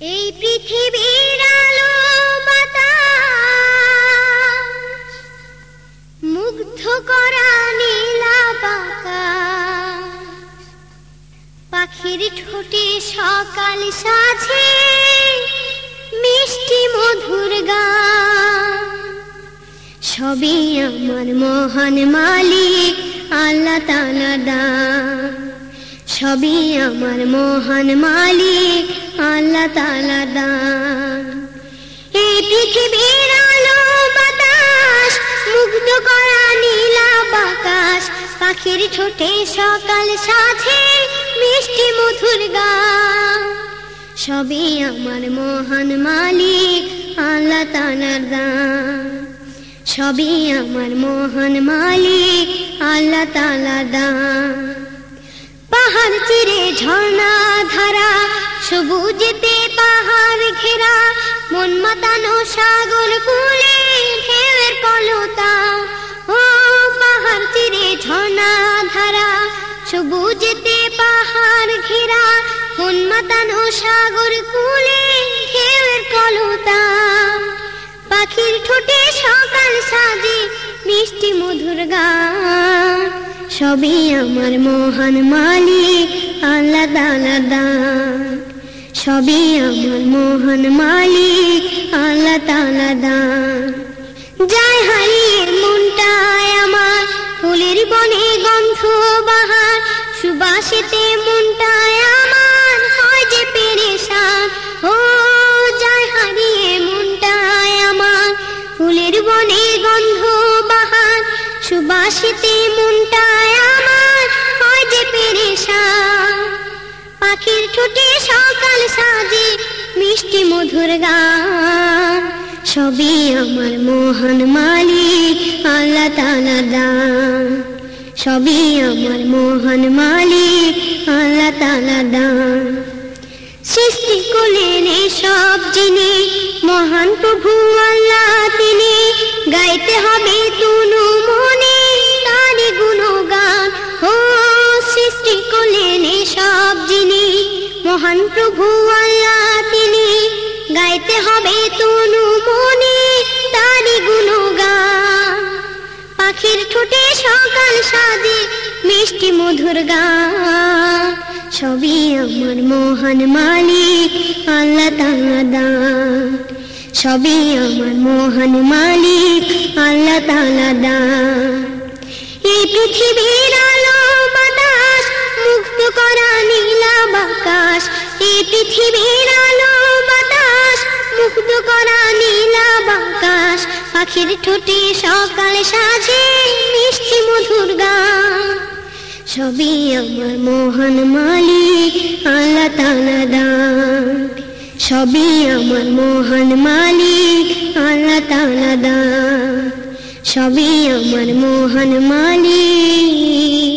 এই পৃথিবীর আলো বাতাস, মুগ্ধ করা নীলা পাখির ঠোঁটে সকাল সাজে, মিষ্টি মধুর গান। সবই আমার মহান মালিক, আল্লাহ তালা দান। সবই আমার মহান মালিক, আল্লাহ তালা দান। এই পৃথিবীর আলো, বাতাস, মুগ্ধ করা নীলা বাতাস পাখির ঠোঁটে সকাল সাথে মিষ্টি মধুর গান। সবই আমার মহান মালিক, আল্লাহ তালার দান। সবই আমার মহান মালিক, আল্লাহ তালা দান। পাহাড় চিরে ঝর্ণা ধারা, সবুজেতে পাহাড় ঘেরা, মন মাতানো সাগর কুলে ঢেউয়ের কলতা। ও পাহাড় চিরে ঝর্ণা ধারা, সবুজেতে পাহাড় ঘেরা, মন মাতানো সাগর কুলে ঢেউয়ের কলতা। পাখির ঠোঁটে সকাল সাজে মিষ্টি মধুর গান। সবই আমার মহান মালিক, আলাদা আলাদা। সবই আমার মহান মালিক, আলাদা আলাদা। যায় হারিয়ে মনটায় আমার, ফুলের বনে গন্ধ বাহার। সুবাসেতে মনটায় আমার, হয় যে পেরেশান। ও যায় হারিয়ে মনটায় আমার, ফুলের বনে গন্ধ বাহার। সুবাসিতে পাখির ঠোঁটে সকাল সাজে মিষ্টি মধুর গান। সবই আমার মহান মালিক, আল্লাহ তালা দান। সবই আমার মহান মালিক, আল্লাহ তালা দান। সৃষ্টি করলেন সব জিনিস মহান প্রভু আল্লাহ তিনি। গাইতে হবে মহান প্রভু আল্লাহ তিনি গাইতে হবে তুনু মনে তারি গুণগান। পাখির ঠোঁটে সকাল সাজে মিষ্টি মধুর গান। সবই আমার মহান মালিক, আল্লাহ তালা দান। সবই আমার মহান মালিক, আল্লাহ দান। এই পৃথিবীর আলো বাতাস মুক্ত করা নীলা এই পৃথিবীর আলো বাতাস মুক্ত করা নীলা বাকাশ পাখির ঠোঁটে সকাল সাজে মিষ্টি মধুর গান। সবই আমার মহান মালিক আল্লাহ তালা দান। সবই আমার মহান মালিক আল্লাহ তালা দান। সবই আমার মহান মালিক।